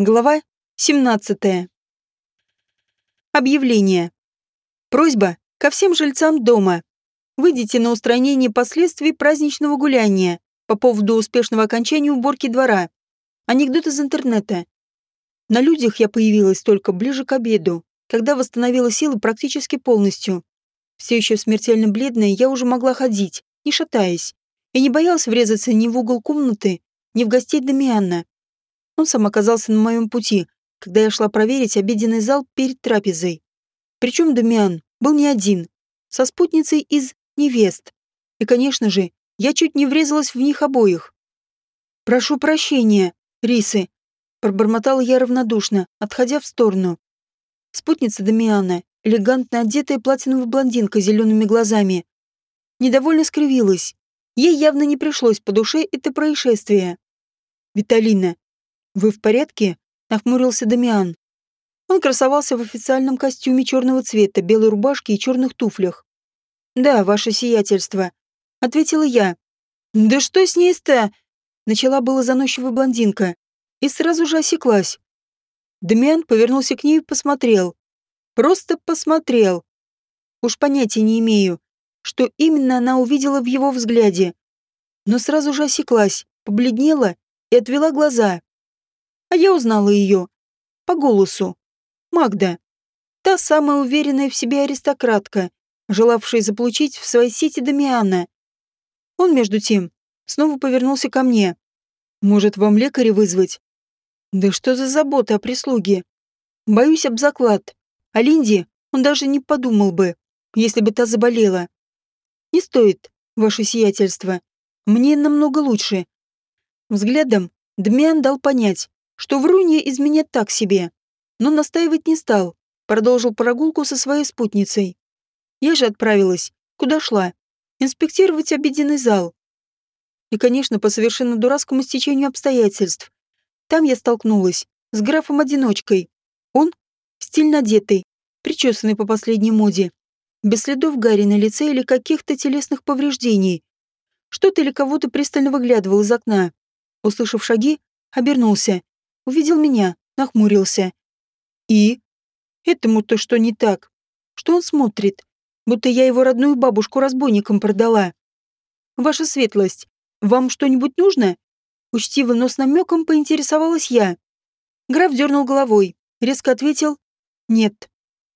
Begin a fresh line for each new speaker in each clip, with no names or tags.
Глава 17. Объявление. Просьба ко всем жильцам дома. Выйдите на устранение последствий праздничного гуляния по поводу успешного окончания уборки двора. Анекдот из интернета. На людях я появилась только ближе к обеду, когда восстановила силы практически полностью. Все еще смертельно бледная, я уже могла ходить, не шатаясь, и не боялась врезаться ни в угол комнаты, ни в гостей Дамианна. Он сам оказался на моем пути, когда я шла проверить обеденный зал перед трапезой. Причем Дамиан был не один, со спутницей из невест. И, конечно же, я чуть не врезалась в них обоих. «Прошу прощения, Рисы», — пробормотала я равнодушно, отходя в сторону. Спутница Дамиана, элегантно одетая платиновая блондинка с зелеными глазами, недовольно скривилась. Ей явно не пришлось по душе это происшествие. «Виталина, «Вы в порядке?» — нахмурился Дамиан. Он красовался в официальном костюме черного цвета, белой рубашке и черных туфлях. «Да, ваше сиятельство», — ответила я. «Да что с ней-то?» — начала была заносчивая блондинка и сразу же осеклась. Дамиан повернулся к ней и посмотрел. Просто посмотрел. Уж понятия не имею, что именно она увидела в его взгляде. Но сразу же осеклась, побледнела и отвела глаза. А я узнала ее. По голосу. Магда. Та самая уверенная в себе аристократка, желавшая заполучить в своей сети Дамиана. Он, между тем, снова повернулся ко мне. «Может, вам лекаря вызвать?» «Да что за забота о прислуге?» «Боюсь об заклад. О Линде он даже не подумал бы, если бы та заболела. Не стоит, ваше сиятельство. Мне намного лучше». Взглядом Дмиан дал понять, что врунья из меня так себе, но настаивать не стал, продолжил прогулку со своей спутницей. Я же отправилась, куда шла, инспектировать обеденный зал. И, конечно, по совершенно дурацкому стечению обстоятельств. Там я столкнулась с графом-одиночкой. Он стильно одетый, причесанный по последней моде, без следов гари на лице или каких-то телесных повреждений. Что-то или кого-то пристально выглядывал из окна. Услышав шаги, обернулся увидел меня, нахмурился. И? Этому-то что не так? Что он смотрит? Будто я его родную бабушку разбойникам продала. Ваша светлость, вам что-нибудь нужно? Учтиво, но с намеком поинтересовалась я. Граф дернул головой, резко ответил «нет»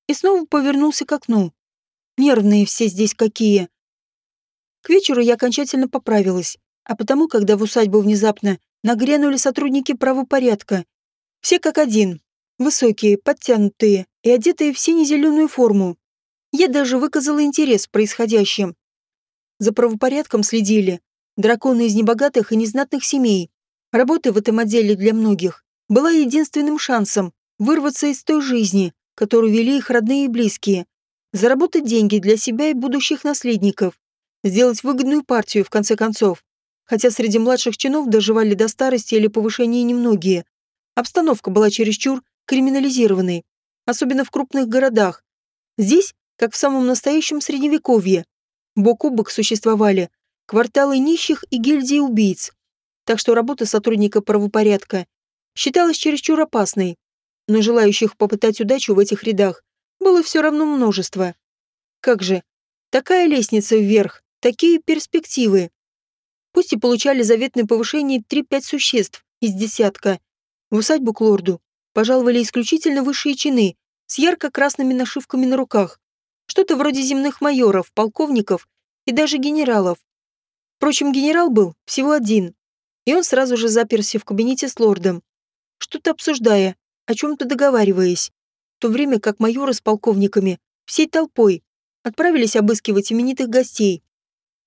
и снова повернулся к окну. Нервные все здесь какие. К вечеру я окончательно поправилась, а потому, когда в усадьбу внезапно нагрянули сотрудники правопорядка. Все как один. Высокие, подтянутые и одетые в сине-зеленую форму. Я даже выказала интерес в происходящем. За правопорядком следили. Драконы из небогатых и незнатных семей. Работа в этом отделе для многих была единственным шансом вырваться из той жизни, которую вели их родные и близкие, заработать деньги для себя и будущих наследников, сделать выгодную партию, в конце концов хотя среди младших чинов доживали до старости или повышения немногие. Обстановка была чересчур криминализированной, особенно в крупных городах. Здесь, как в самом настоящем средневековье, бок о бок существовали кварталы нищих и гильдии убийц. Так что работа сотрудника правопорядка считалась чересчур опасной, но желающих попытать удачу в этих рядах было все равно множество. Как же, такая лестница вверх, такие перспективы. Пусть и получали заветное повышение 3-5 существ из десятка. В усадьбу к лорду пожаловали исключительно высшие чины с ярко-красными нашивками на руках. Что-то вроде земных майоров, полковников и даже генералов. Впрочем, генерал был всего один, и он сразу же заперся в кабинете с лордом, что-то обсуждая, о чем-то договариваясь, в то время как майоры с полковниками всей толпой отправились обыскивать именитых гостей.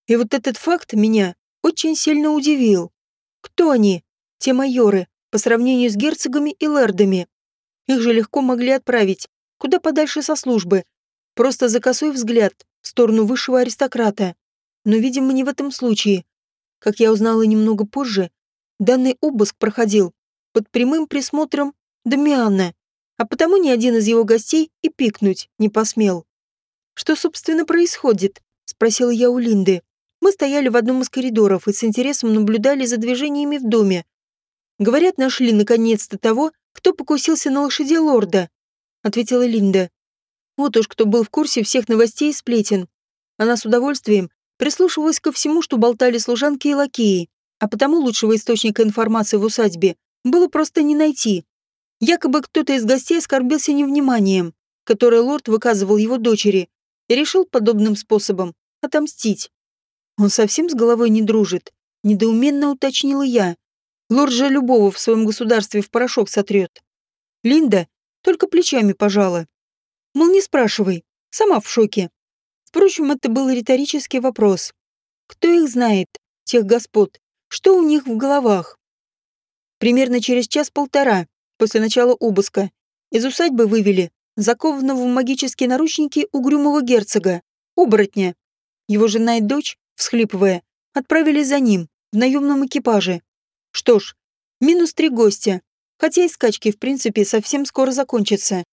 И вот этот факт меня очень сильно удивил. Кто они, те майоры, по сравнению с герцогами и лэрдами? Их же легко могли отправить куда подальше со службы, просто за косой взгляд в сторону высшего аристократа. Но, видимо, не в этом случае. Как я узнала немного позже, данный обыск проходил под прямым присмотром Дамиана, а потому ни один из его гостей и пикнуть не посмел. «Что, собственно, происходит?» — спросила я у Линды. Мы стояли в одном из коридоров и с интересом наблюдали за движениями в доме. Говорят, нашли наконец-то того, кто покусился на лошади лорда?» — ответила Линда. Вот уж кто был в курсе всех новостей и сплетен. Она с удовольствием прислушивалась ко всему, что болтали служанки и лакеи, а потому лучшего источника информации в усадьбе было просто не найти. Якобы кто-то из гостей оскорбился невниманием, которое лорд выказывал его дочери, и решил подобным способом отомстить. Он совсем с головой не дружит, недоуменно уточнила я. Лорд же любого в своем государстве в порошок сотрет. Линда только плечами пожала. Мол, не спрашивай, сама в шоке. Впрочем, это был риторический вопрос. Кто их знает, тех господ, что у них в головах? Примерно через час-полтора после начала обыска из усадьбы вывели закованного в магические наручники угрюмого герцога, оборотня. Его жена и дочь, всхлипывая, отправились за ним в наемном экипаже. Что ж, минус три гостя, хотя и скачки, в принципе, совсем скоро закончатся.